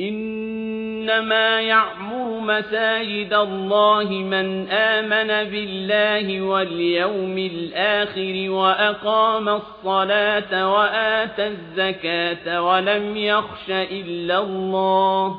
إنما يعمر مساجد الله من آمن بالله واليوم الآخر وأقام الصلاة وآتى الزكاة ولم يخش إلا الله